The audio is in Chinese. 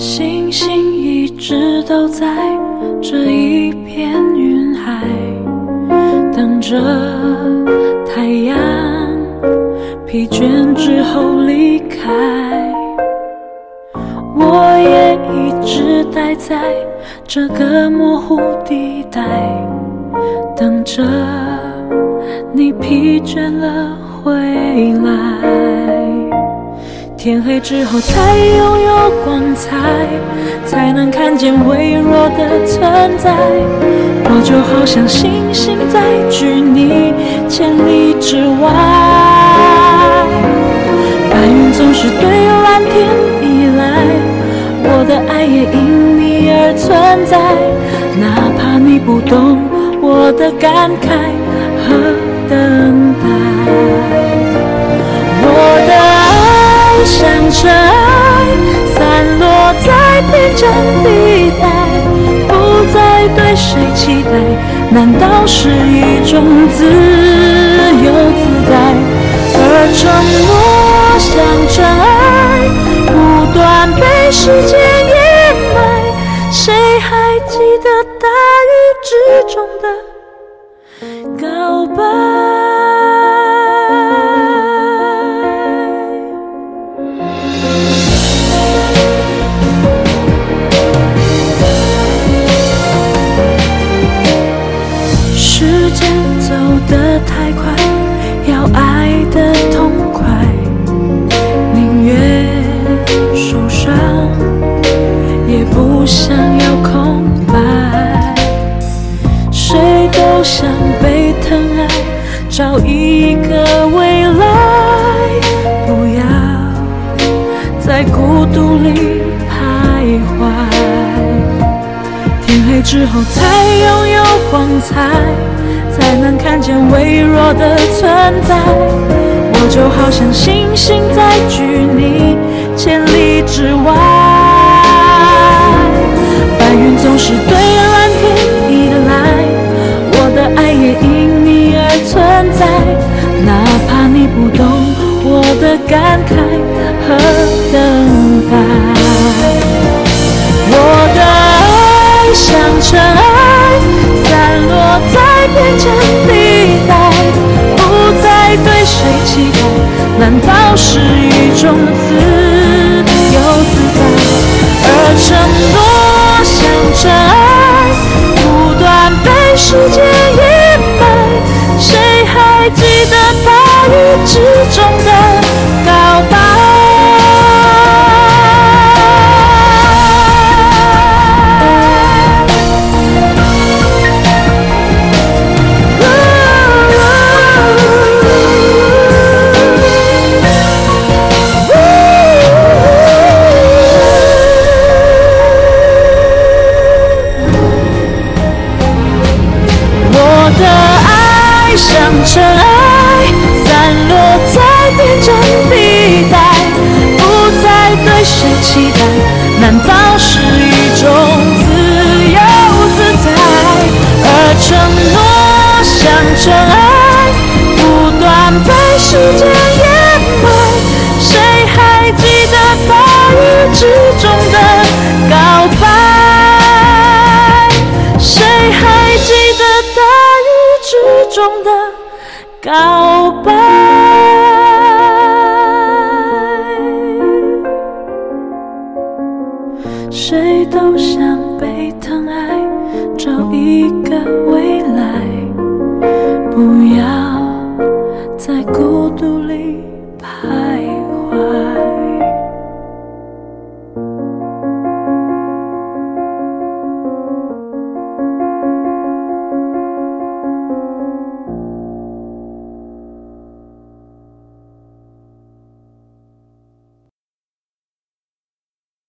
星星一直都在这一片云海，等着太阳疲倦之后离开。我也一直待在这个模糊地带，等着你疲倦了回来。天黑之后才拥有光彩，才能看见微弱的存在。我就好像星星在距你千里之外，白云总是对蓝天依赖，我的爱也因你而存在。哪怕你不懂我的感慨和等尘埃，散落在边疆地带，不再对谁期待，难道是一种自由自在？而承诺像尘埃，不断被时间掩埋。谁还记得大雨之中的告白？时间走得太快，要爱得痛快，宁愿受伤，也不想要空白。谁都想被疼爱，找一个未来，不要在孤独里徘徊。天黑之后才拥有光彩，才能看见微弱的存在。我就好像星星在距你千里之外，白云总是对蓝天依赖，我的爱也因你而存在。哪怕你不懂我的感慨和等待难道是一种自由自在？而承诺像尘埃，不断被时间掩埋。谁还记得像尘埃，散落在边疆地带，不再对谁期待。难道是一种自由自在？而承诺像尘埃，不断被时间掩埋。谁还记得大雨之中告白？